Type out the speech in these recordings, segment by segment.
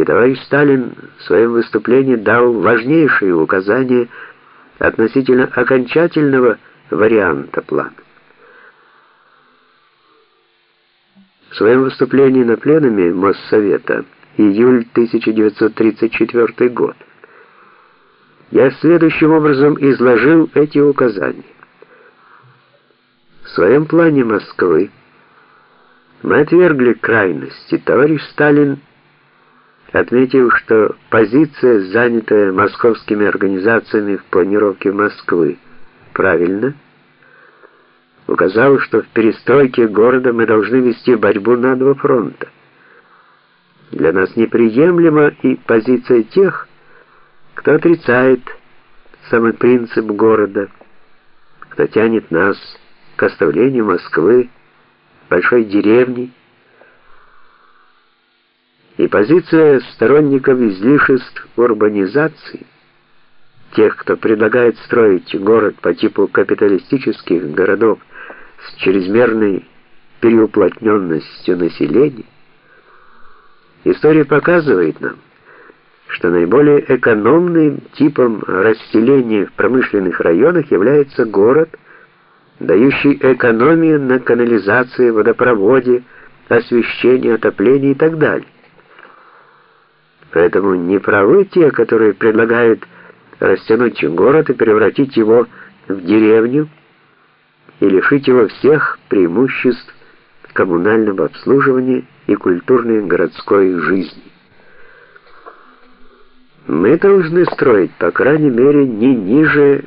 и товарищ Сталин в своем выступлении дал важнейшие указания относительно окончательного варианта плана. В своем выступлении на пленуме Моссовета июль 1934 год я следующим образом изложил эти указания. В своем плане Москвы мы отвергли крайности. Товарищ Сталин отметил, что позиция, занятая московскими организациями в планировке Москвы, правильна, указал, что в перестройке города мы должны вести борьбу на два фронта. Для нас неприемлема и позиция тех, кто отрицает самый принцип города, кто тянет нас к оставлению Москвы большой деревней, и позиция сторонников излишеств урбанизации, тех, кто предлагает строить город по типу капиталистических городов с чрезмерной переуплотненностью населения, история показывает нам, что наиболее экономным типом расселения в промышленных районах является город, дающий экономию на канализации, водопроводе, освещении, отоплении и так далее. Поэтому не правы те, которые предлагают растянуть город и превратить его в деревню и лишить его всех преимуществ коммунального обслуживания и культурной городской жизни. Мы должны строить, по крайней мере, не ниже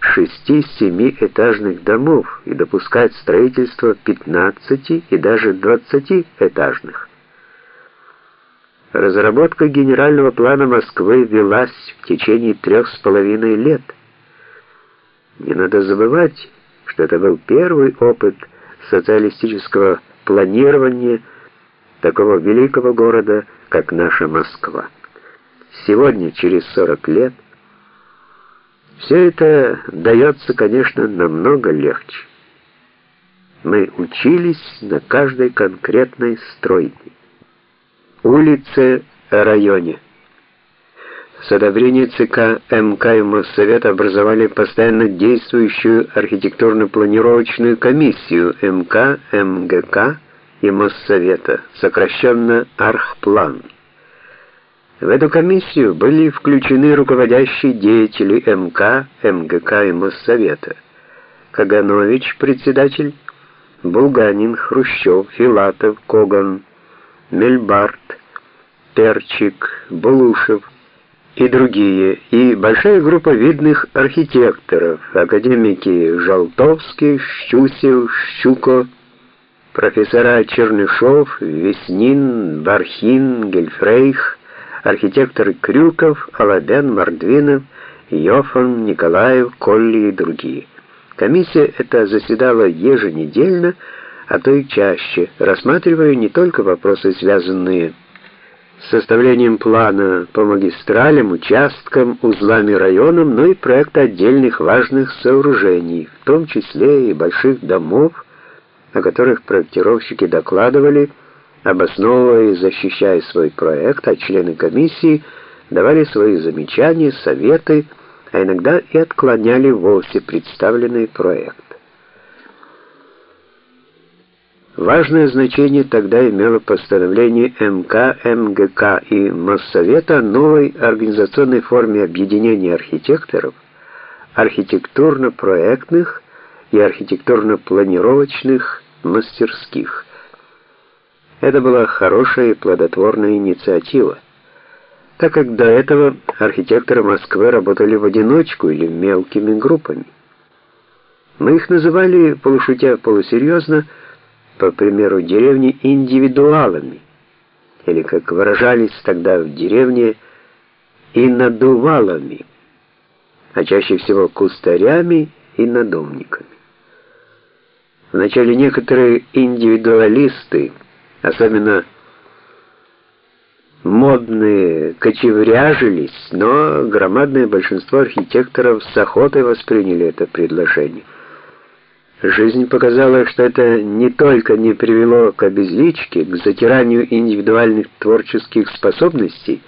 шести-семи этажных домов и допускать строительство 15 и даже 20 этажных. Разработка генерального плана Москвы велась в течение трех с половиной лет. Не надо забывать, что это был первый опыт социалистического планирования такого великого города, как наша Москва. Сегодня, через 40 лет, все это дается, конечно, намного легче. Мы учились на каждой конкретной стройке улице, районе. С одобрения ЦК МК и Моссовета образовали постоянно действующую архитектурно-планировочную комиссию МК, МГК и Моссовета, сокращенно Архплан. В эту комиссию были включены руководящие деятели МК, МГК и Моссовета. Каганович, председатель, Булганин, Хрущев, Филатов, Коган, Мельбарт, Перчик, Булушев и другие, и большая группа видных архитекторов, академики Жалтовский, Щусев, Щуко, профессора Чернышов, Веснин, Бархин, Гельфрейх, архитекторы Крюков, Алабян, Мордвинов, Йофан, Николаев, Колли и другие. Комиссия эта заседала еженедельно, а то и чаще, рассматривая не только вопросы, связанные с составлением плана по магистралям, участкам, узлам и районам, но и проекты отдельных важных сооружений, в том числе и больших домов, о которых проектировщики докладывали, обосновывая и защищая свой проект, а члены комиссии давали свои замечания, советы, а иногда и отклоняли вовсе представленный проект. Важное значение тогда имело постановление МК, МГК и Моссовета о новой организационной форме объединения архитекторов, архитектурно-проектных и архитектурно-планировочных мастерских. Это была хорошая и плодотворная инициатива, так как до этого архитекторы Москвы работали в одиночку или мелкими группами. Мы их называли полушутя полусерьезно по примеру деревни, индивидуалами, или, как выражались тогда в деревне, и надувалами, а чаще всего кустарями и надомниками. Вначале некоторые индивидуалисты, особенно модные, кочевряжились, но громадное большинство архитекторов с охотой восприняли это предложение. Жизнь показала, что это не только не привело к обезличке, к затиранию индивидуальных творческих способностей,